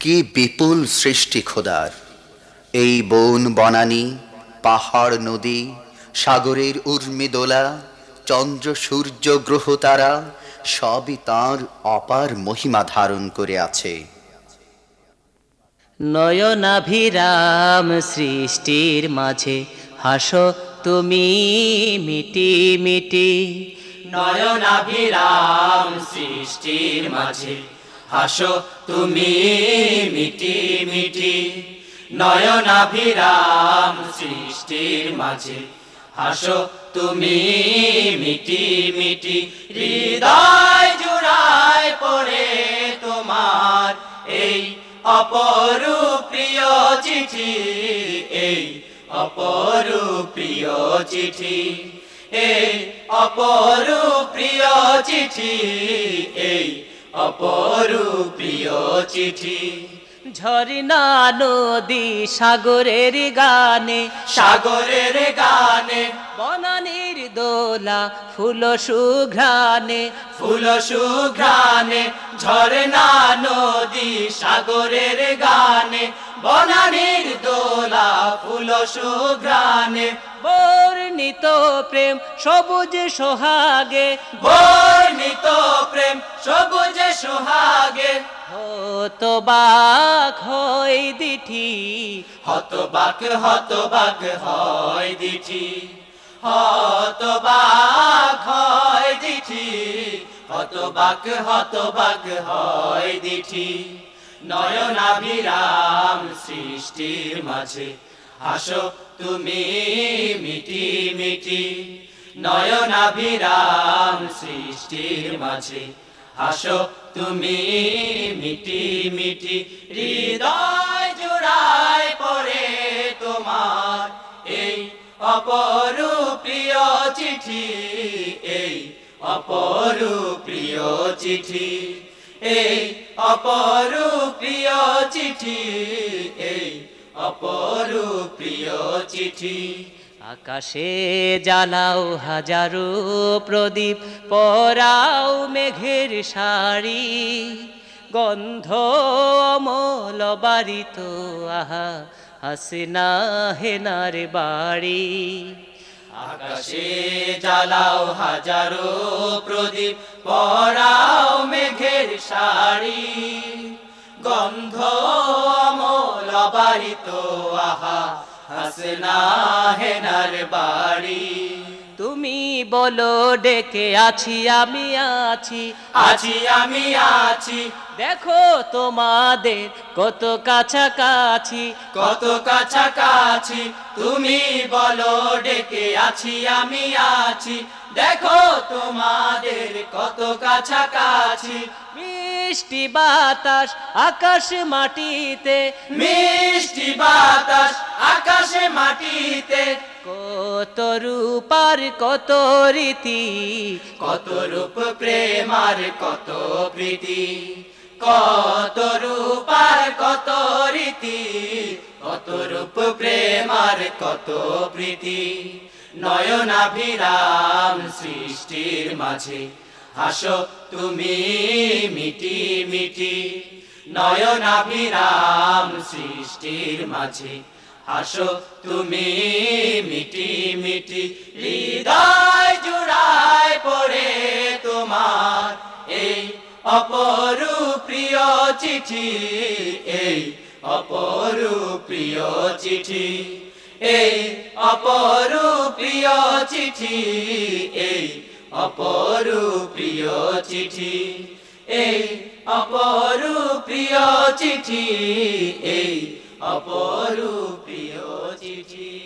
কি বিপুল সৃষ্টি খোদার। এই বন বনানি পাহাড় নদী সাগরের উর্মিদোলা চন্দ্র সূর্য গ্রহ তারা সবই তাঁর অপার মহিমা ধারণ করে আছে। নয়নাভিরাম সৃষ্টির মাঝে হাসো তুমি মিটি মিটি। নয়নাভিরাম সৃষ্টির মাঝে হাসো তুমি মিটি মিটি, নয়নাভিরাম সৃষ্টির মাঝে। হাসো তুমি মিটি মিটি, হৃদয় জুড়ায় পড়ে তোমার এই অপরূপ্রিয় চিঠি, এই অপরূপ্রিয় চিঠি, এই অপরূপ্রিয় চিঠি, এই অপরূপ্রিয় চিঠি। ঝর্ণা নদী সাগরের গানে সাগরের গানে। বনানির দোলা ফুল সুঘ্রানে ফুল সুঘ্রানে ঝরনা নদী সাগরের গানে বনানির দোলা ফুল সুঘ্রানে বর্ণিত প্রেম সবুজ সোহাগে। বর্ণিত প্রেম সবুজ সোহাগে। হতো বাক হয় দিঠি। হতবাক হতবাক হয় দিঠি। হতবাক হয় দিঠি। হতবাক হতবাক হয় দিঠি। নয়নাভিরাম সৃষ্টির মাঝে হাসো, তুমি মিটি মিটি, নয়নাভিরাম সৃষ্টির মাঝে। হাসো, তুমি মিটি মিটি, হৃদয় জোড়ায় পড়ে তোমার। এই অপরূপ্রিয় চিঠি, এই অপরূপ্রিয় চিঠি, এই অপরূপ্রিয় চিঠি, এই অপরূপ্রিয় চিঠি। আকাশে জ্বালাও হাজারো প্রদীপ, পরাও মেঘের শাড়ি গন্ধ অমল বাড়িত আহা, হাসিনা হেনার বাড়ি। আকাশে জ্বালাও হাজারো প্রদীপ, পরাও মেঘের শাড়ি গন্ধ অমল বাড়িত আহা হাসনা হেনার বাড়ি। তুমি বলো ডেকে আছি আমি আছি। আছি আমি আছি। দেখো তোমাদের কত কাছাকাছি। কত কাছাকাছি। তুমি বলো ডেকে আছি আমি আছি। দেখো তোমাদের কত কাছাকাছি। মিষ্টি বাতাস আকাশ মাটিতে। মিষ্টি বাতাস আকাশ মাটিতে। কত রূপার, কত রীতি, কত রূপ প্রেমার, কত প্রীতি, কত রূপার, কত রীতি, কত রূপ প্রেমার, কত প্রীতি। নয়নাভিরাম সৃষ্টির মাঝে হাসো তুমি মিটি মিটি, নয়নাভিরাম সৃষ্টির মাঝে হাসো তুমি মিটি মিটি, হৃদয় জুড়ায় পড়ে তোমার। এই অপরূপ্রিয় চিঠি, এই অপরূপ্রিয় চিঠি, এই অপরূপ্রিয় চিঠি, এই অপরূপ্রিয় চিঠি, এই অপরূপ্রিয় চিঠি, এই অপরূপ্রিয় চিঠি